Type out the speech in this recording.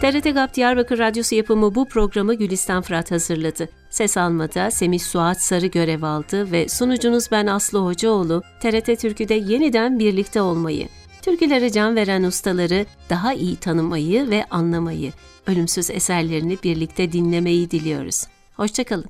TRT GAP Diyarbakır Radyosu yapımı bu programı Gülistan Fırat hazırladı. Ses almada Semih Suat Sarı görev aldı ve sunucunuz ben Aslı Hocaoğlu, TRT Türkü'de yeniden birlikte olmayı, türkülere can veren ustaları daha iyi tanımayı ve anlamayı, ölümsüz eserlerini birlikte dinlemeyi diliyoruz. Hoşçakalın.